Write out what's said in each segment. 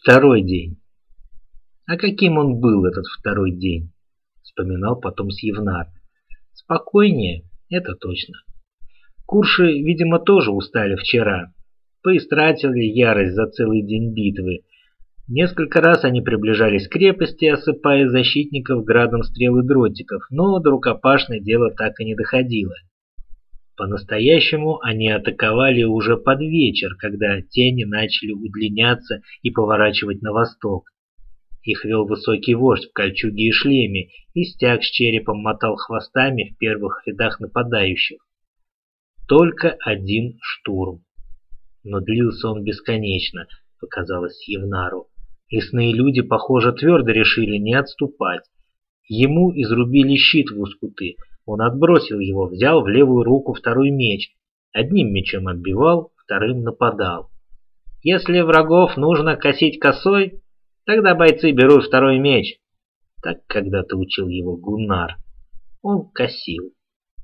Второй день. А каким он был, этот второй день? Вспоминал потом Сьевнар. Спокойнее, это точно. Курши, видимо, тоже устали вчера. Поистратили ярость за целый день битвы. Несколько раз они приближались к крепости, осыпая защитников градом стрел и дротиков, но до рукопашной дело так и не доходило. По-настоящему они атаковали уже под вечер, когда тени начали удлиняться и поворачивать на восток. Их вел высокий вождь в кольчуге и шлеме, и стяг с черепом мотал хвостами в первых рядах нападающих. Только один штурм. Но длился он бесконечно, показалось Евнару. Лесные люди, похоже, твердо решили не отступать. Ему изрубили щит в ускуты. Он отбросил его, взял в левую руку второй меч. Одним мечом отбивал, вторым нападал. Если врагов нужно косить косой, тогда бойцы берут второй меч. Так когда-то учил его Гуннар. Он косил.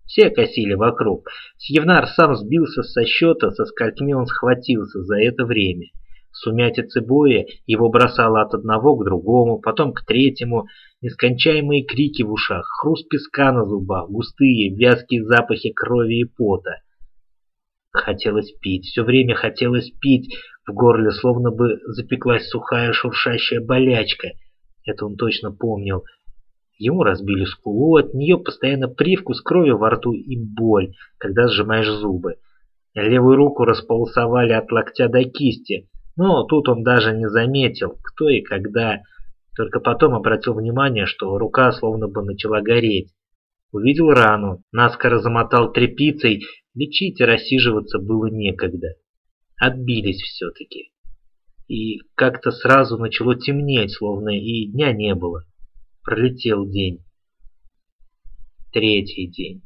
Все косили вокруг. Сьевнар сам сбился со счета, со сколькими он схватился за это время. Сумятице боя его бросало от одного к другому, потом к третьему. Нескончаемые крики в ушах, хруст песка на зубах, густые, вязкие запахи крови и пота. Хотелось пить, все время хотелось пить. В горле словно бы запеклась сухая шуршащая болячка. Это он точно помнил. Ему разбили скулу, от нее постоянно привкус крови во рту и боль, когда сжимаешь зубы. Левую руку располосовали от локтя до кисти, но тут он даже не заметил, кто и когда. Только потом обратил внимание, что рука словно бы начала гореть. Увидел рану, наскоро замотал тряпицей, лечить и рассиживаться было некогда. Отбились все-таки. И как-то сразу начало темнеть, словно и дня не было. Пролетел день. Третий день.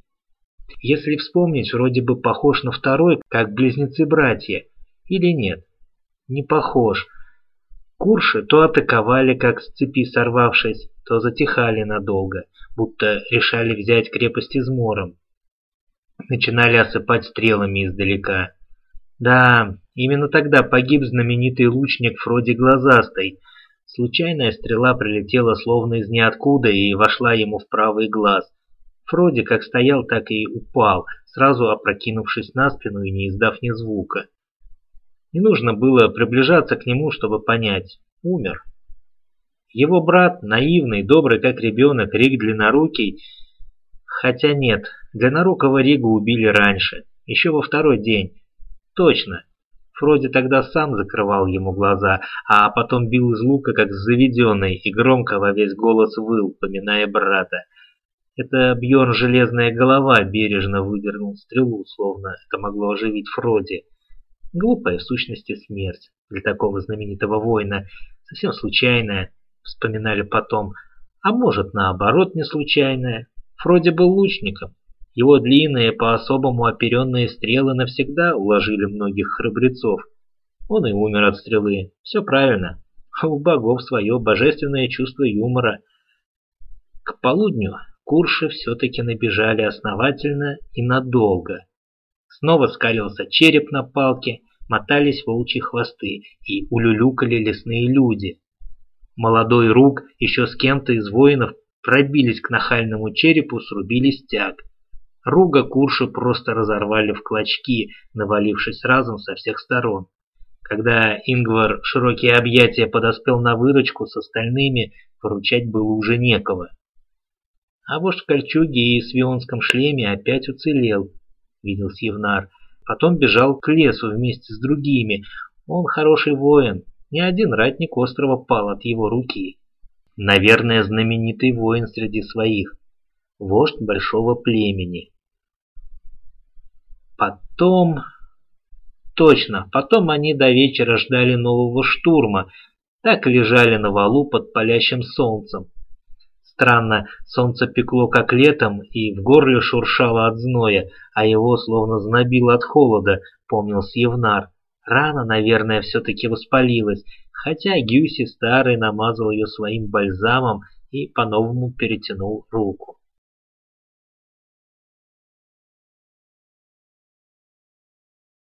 Если вспомнить, вроде бы похож на второй, как близнецы-братья. Или нет? Не похож. Курши то атаковали, как с цепи сорвавшись, то затихали надолго, будто решали взять крепость измором. Начинали осыпать стрелами издалека. Да, именно тогда погиб знаменитый лучник Фроди Глазастый, Случайная стрела прилетела словно из ниоткуда и вошла ему в правый глаз. Фроди как стоял, так и упал, сразу опрокинувшись на спину и не издав ни звука. Не нужно было приближаться к нему, чтобы понять. Умер. Его брат, наивный, добрый как ребенок, Рик Длиннорукий... Хотя нет, Длиннорукого Рига убили раньше, еще во второй день. Точно, Фроди тогда сам закрывал ему глаза, а потом бил из лука, как заведенный, и громко во весь голос выл, поминая брата. Это Бьорн Железная Голова бережно выдернул стрелу, словно это могло оживить Фроди. Глупая в сущности смерть для такого знаменитого воина, совсем случайная, вспоминали потом, а может наоборот не случайная. Фроди был лучником, его длинные, по-особому оперенные стрелы навсегда уложили многих храбрецов. Он и умер от стрелы. Все правильно. А у богов свое божественное чувство юмора. К полудню курши все-таки набежали основательно и надолго. Снова скалился череп на палке, мотались волчьи хвосты и улюлюкали лесные люди. Молодой рук еще с кем-то из воинов пробились к нахальному черепу, срубили стяг. Руга Курши просто разорвали в клочки, навалившись разом со всех сторон. Когда Ингвар широкие объятия подоспел на выручку с остальными, поручать было уже некого. А вождь в кольчуге и свионском шлеме опять уцелел, видел Сьевнар. Потом бежал к лесу вместе с другими. Он хороший воин, ни один ратник острова пал от его руки. Наверное, знаменитый воин среди своих, вождь большого племени. Потом... Точно, потом они до вечера ждали нового штурма, так лежали на валу под палящим солнцем. Странно, солнце пекло как летом и в горле шуршало от зноя, а его словно знобило от холода, помнил Сьевнар. Рана, наверное, все-таки воспалилась, хотя Гюси старый намазал ее своим бальзамом и по-новому перетянул руку.